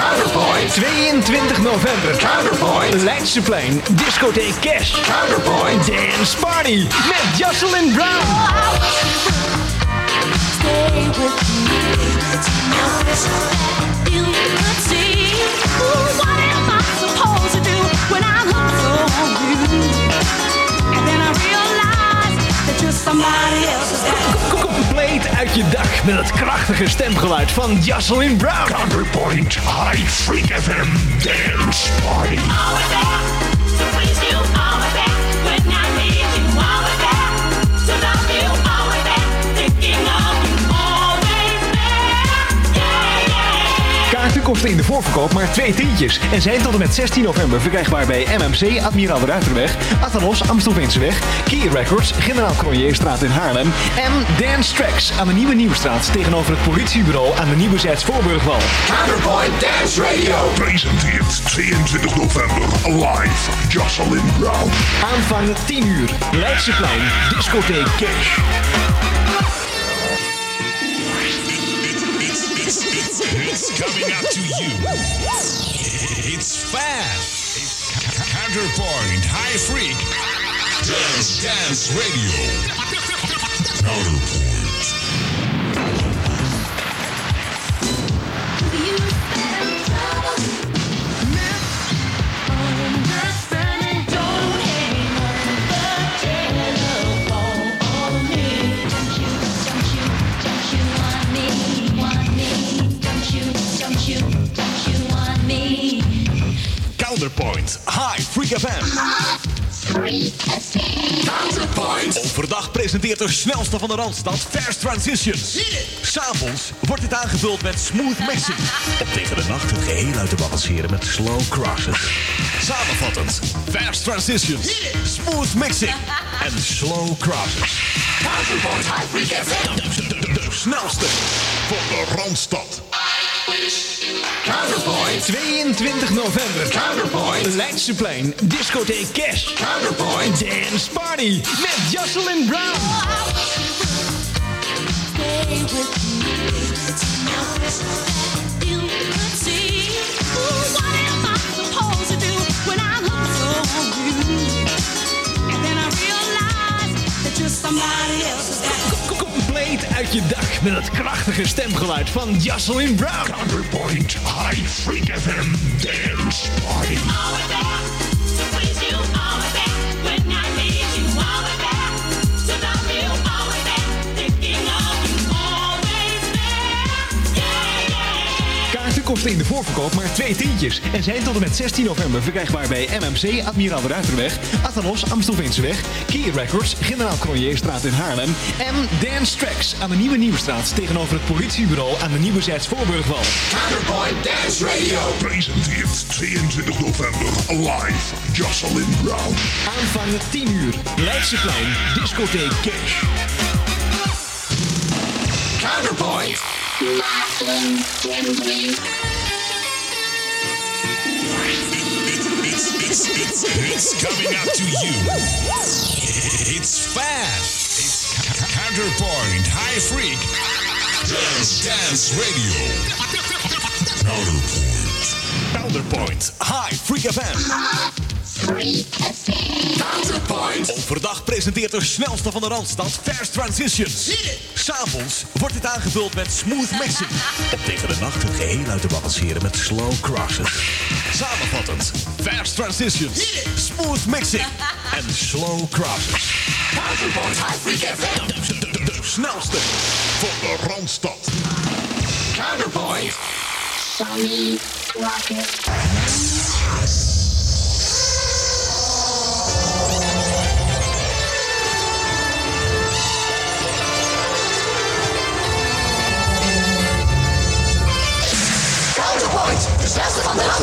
Counterpoint. 22 november. Counterpoint. Leidseplein, discotheek Cash. Counterpoint. Dance Party met Jocelyn Brown. Stay with me Compleet uit je dak met het krachtige stemgeluid van Jocelyn Brown. Counterpoint High Freak FM Dance Party. Kosten in de voorverkoop maar twee tientjes en zijn tot en met 16 november verkrijgbaar bij MMC Admiraal de Ruiterweg, Athanos Amstelveenseweg, Key Records, Generaal Cronjeerstraat in Haarlem en Dance Tracks aan de Nieuwe Nieuwstraat tegenover het politiebureau aan de Nieuwe Zijds Voorburgwal. Counterpoint Dance Radio. Presenteert 22 november live Jocelyn Brown. Aanvang 10 uur, Leidseplein, discotheek Cash. It's coming up to you. It's fast. It's Counterpoint High Freak. Dance Dance Radio. Counterpoint. Counterpoint. Overdag presenteert de snelste van de Randstad Fast Transitions. S'avonds wordt dit aangevuld met smooth mixing. Om tegen de nacht het geheel uit te balanceren met slow crosses. Samenvattend, Fast Transitions, smooth mixing en slow crosses. De, de- de- de snelste van de Randstad. Counterpoint. 22 november, Counterpoint. Leidseplein, discotheek Cash. Counterpoint. Dance Party met Jocelyn Brown. Somebody else's guy. Compleet uit je dak met het krachtige stemgeluid van Jocelyn Brown. In de voorverkoop maar twee tientjes en zijn tot en met 16 november verkrijgbaar bij MMC Admiraal de Ruiterweg, Athanos Amstelveenseweg, Key Records, Generaal Cronjeerstraat in Haarlem en Dance Tracks aan de Nieuwe Nieuwstraat tegenover het politiebureau aan de Nieuwe Zijds Voorburgwal. Counterpoint Dance Radio. Presenteert 22 november live Jocelyn Brown. Aanvang 10 uur, Leidseplein, discotheek Cash. Counterpoint. It's coming up to you. It's fast. It's Counterpoint High Freak. Dance Dance Radio. Counterpoint. Counterpoint High Freak FM. Counterpoint. Overdag presenteert de snelste van de Randstad Fast Transitions. S'avonds wordt dit aangevuld met smooth mixing. Om tegen de nacht het geheel uit te balanceren met slow crosses. Samenvattend, Fast Transitions, smooth mixing en slow crosses. Counterpoint High Freak FM. De, de- de- de snelste van de Randstad. Counterpoint. Counterpoint.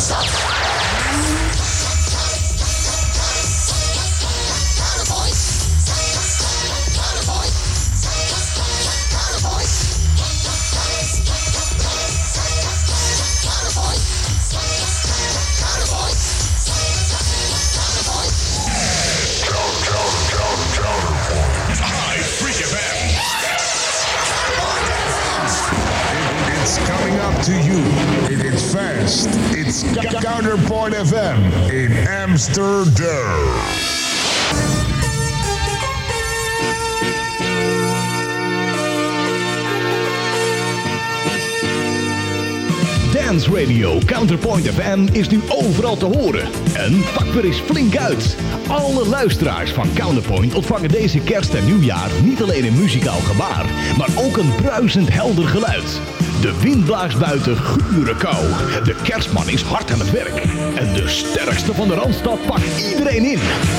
Snelste to you. It is fast. It's Counterpoint FM in Amsterdam. Dance Radio Counterpoint FM is nu overal te horen. En pak er eens flink uit. Alle luisteraars van Counterpoint ontvangen deze kerst en nieuwjaar niet alleen een muzikaal gebaar, maar ook een bruisend helder geluid. De wind blaast buiten gure kou. De kerstman is hard aan het werk. En de sterkste van de Randstad pakt iedereen in.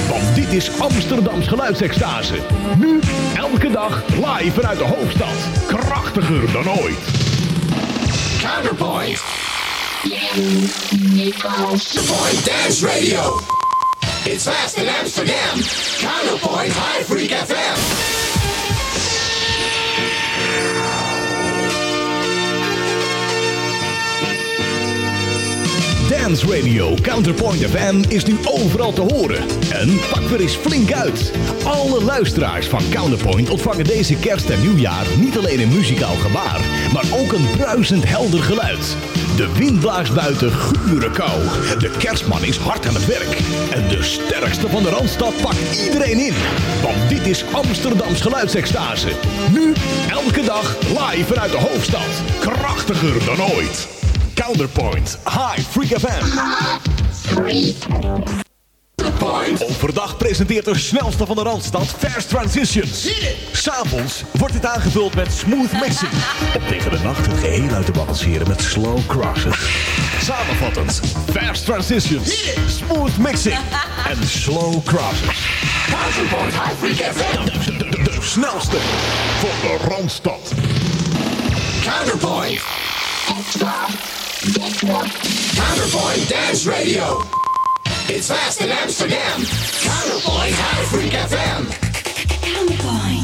Want dit is Amsterdams geluidsextase. Nu, elke dag, live vanuit de hoofdstad. Krachtiger dan ooit. Counterpoint. Counterpoint Dance Radio. It's fast in Amsterdam. Counterpoint High Freak FM. Dance Radio Counterpoint FM is nu overal te horen. En pak er eens flink uit. Alle luisteraars van Counterpoint ontvangen deze kerst en nieuwjaar niet alleen een muzikaal gebaar, maar ook een bruisend helder geluid. De wind blaast buiten gure kou. De kerstman is hard aan het werk. En de sterkste van de Randstad pakt iedereen in. Want dit is Amsterdams geluidsextase. Nu, elke dag, live vanuit de hoofdstad. Krachtiger dan ooit. Counterpoint, High Freak FM. Overdag presenteert de snelste van de Randstad Fast Transitions. S'avonds wordt dit aangevuld met smooth mixing. Om tegen de nacht het geheel uit te balanceren met slow crosses. Samenvattend, Fast Transitions, smooth mixing en slow crosses. Counterpoint High Freak FM. De snelste van de Randstad. Counterpoint. Counterpoint Dance Radio. It's fast in Amsterdam. Counterpoint High Freak FM. Counterpoint.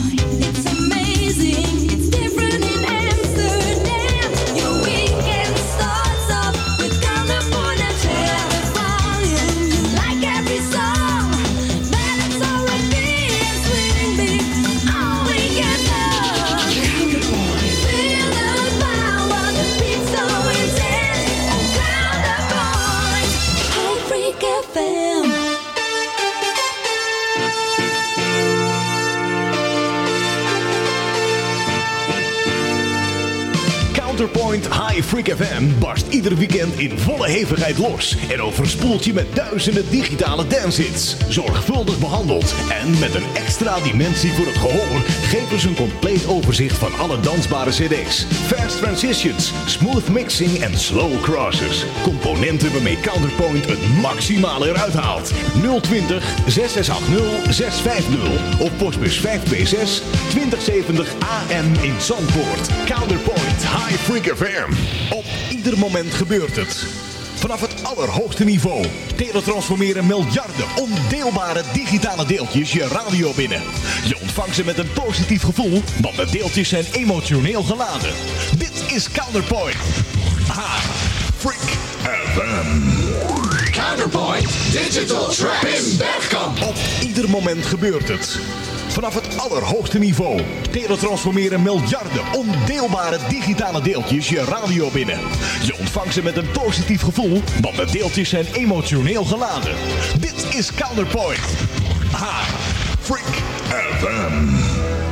Counterpoint High Freak FM barst ieder weekend in volle hevigheid los en overspoelt je met duizenden digitale dancehits. Zorgvuldig behandeld en met een extra dimensie voor het gehoor geven ze een compleet overzicht van alle dansbare CD's. Fast transitions, smooth mixing en slow crosses. Componenten waarmee Counterpoint het maximale eruit haalt. 020 6680 650 of postbus 5B6 2070 AM in Zandvoort. Counterpoint High Freak FM. Op ieder moment gebeurt het. Vanaf het allerhoogste niveau teletransformeren miljarden ondeelbare digitale deeltjes je radio binnen. Je ontvangt ze met een positief gevoel, want de deeltjes zijn emotioneel geladen. Dit is Counterpoint. High Freak FM. Counterpoint Digital Tracks. Pim Bergkamp. Op ieder moment gebeurt het. Vanaf het allerhoogste niveau teletransformeren miljarden ondeelbare digitale deeltjes je radio binnen. Je ontvangt ze met een positief gevoel, want de deeltjes zijn emotioneel geladen. Dit is Counterpoint. High Freak FM.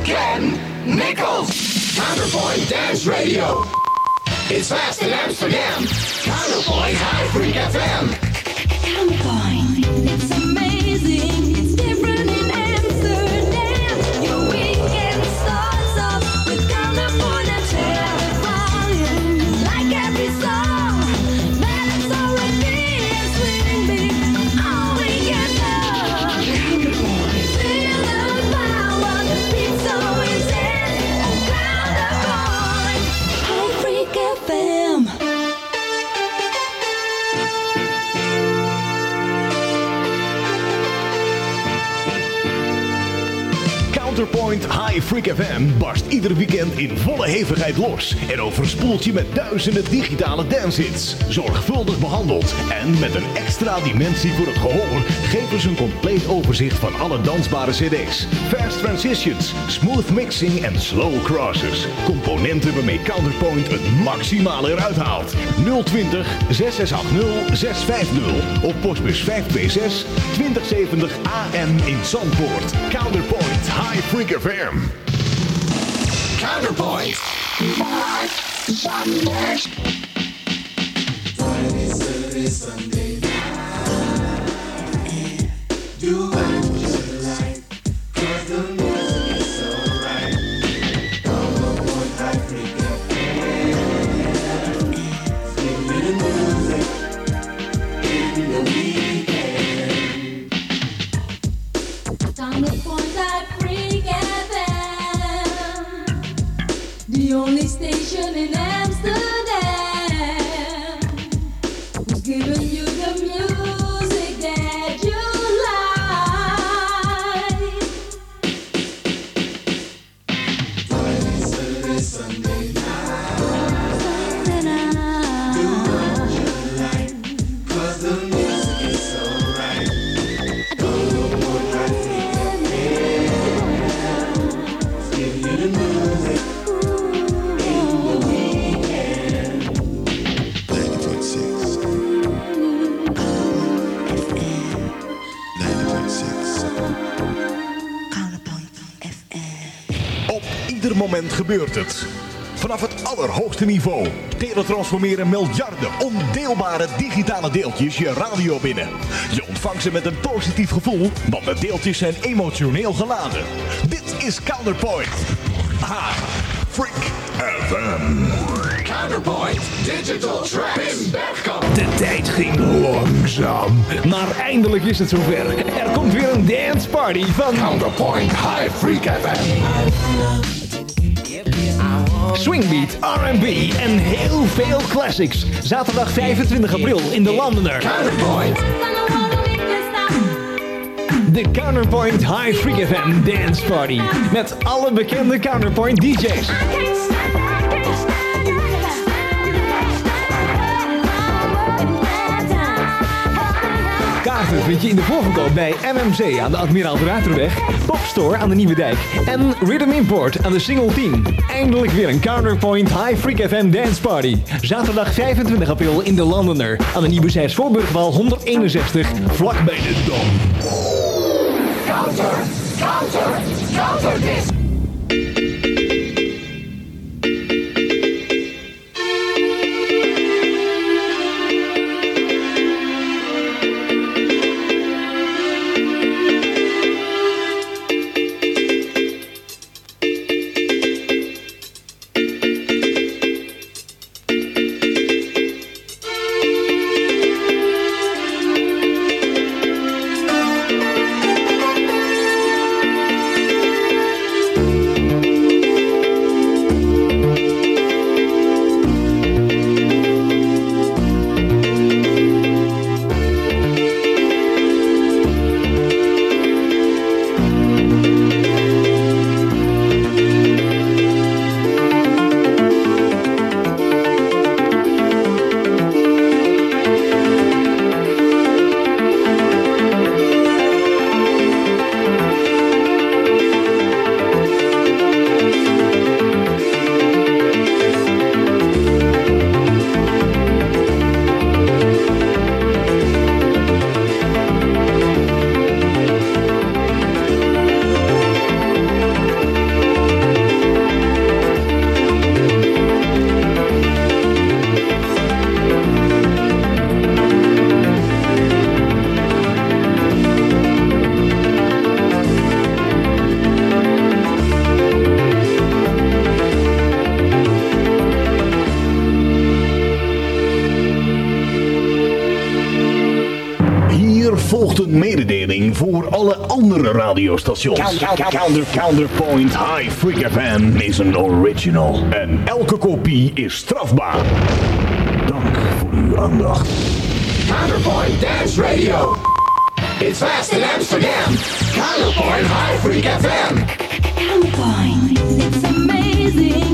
Ken Nichols. Counterpoint Dance Radio. It's fast in Amsterdam. Counterpoint High Freak FM. Freak FM barst ieder weekend in volle hevigheid los en overspoelt je met duizenden digitale dancehits. Zorgvuldig behandeld en met een extra dimensie voor het gehoor geven ze een compleet overzicht van alle dansbare cd's, fast transitions, smooth mixing en slow crosses. Componenten waarmee Counterpoint het maximale eruit haalt. 020 6680 650 op postbus 526 2070 AM in Zandvoort. Counterpoint High Freak FM. Counterpoint. Down gebeurt het. Vanaf het allerhoogste niveau teletransformeren miljarden ondeelbare digitale deeltjes je radio binnen. Je ontvangt ze met een positief gevoel, want de deeltjes zijn emotioneel geladen. Dit is Counterpoint. Ha, Freak FM. Counterpoint. Digital. Pim Bergkamp. De tijd ging langzaam, maar eindelijk is het zover. Er komt weer een dance party van Counterpoint High Freak FM. Swingbeat, R&B en heel veel classics. Zaterdag 25 april in de Londoner. Counterpoint. De Counterpoint High Freak FM Dance Party. Met alle bekende Counterpoint DJ's. Kaarten vind je in de voorverkoop bij MMC aan de Admiraal Ruiterweg, Popstore aan de Nieuwe Dijk en Rhythm Import aan de Single 10. Eindelijk weer een Counterpoint High Freak FM Dance Party. Zaterdag 25 april in de Londoner aan de Nieuwezijds Voorburgwal 161, vlak bij de Dom. Counter. Counter. Counter this. Hier volgt een mededeling voor alle andere radiostations. Counter, Counterpoint High Freak FM is een original. En elke kopie is strafbaar. Dank voor uw aandacht. Counterpoint Dance Radio. It's fast in Amsterdam. Counterpoint High Freak FM. Counterpoint. It's amazing.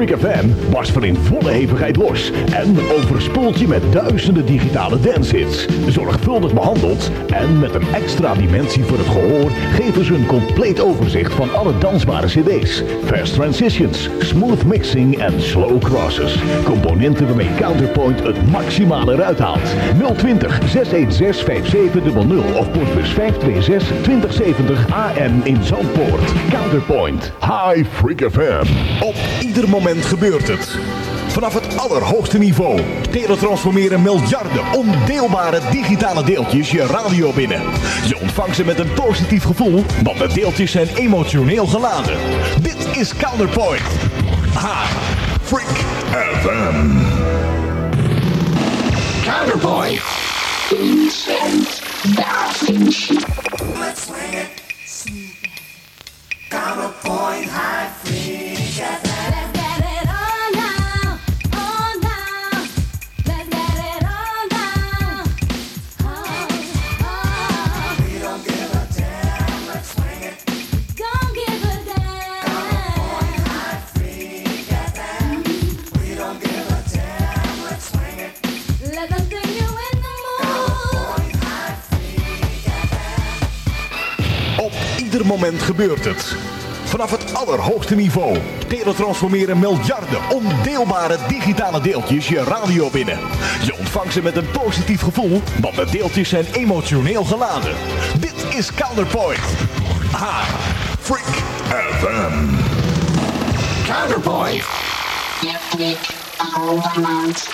Freak FM barst van in volle hevigheid los en overspoelt je met duizenden digitale dancehits. Zorgvuldig behandeld en met een extra dimensie voor het gehoor geven ze een compleet overzicht van alle dansbare cd's. Fast transitions, smooth mixing en slow crosses. Componenten waarmee Counterpoint het maximale eruit haalt. 020 616 5700 of postbus 526 2070 AM in Zandpoort. Counterpoint High Freak FM. Op ieder moment gebeurt het. Vanaf het allerhoogste niveau teletransformeren miljarden ondeelbare digitale deeltjes je radio binnen. Je ontvangt ze met een positief gevoel, want de deeltjes zijn emotioneel geladen. Dit is Counterpoint. High Freak FM. Counterpoint. Let's ieder moment gebeurt het. Vanaf het allerhoogste niveau teletransformeren miljarden ondeelbare digitale deeltjes je radio binnen. Je ontvangt ze met een positief gevoel, want de deeltjes zijn emotioneel geladen. Dit is Counterpoint. High Freak FM. Counterpoint. Counterpoint.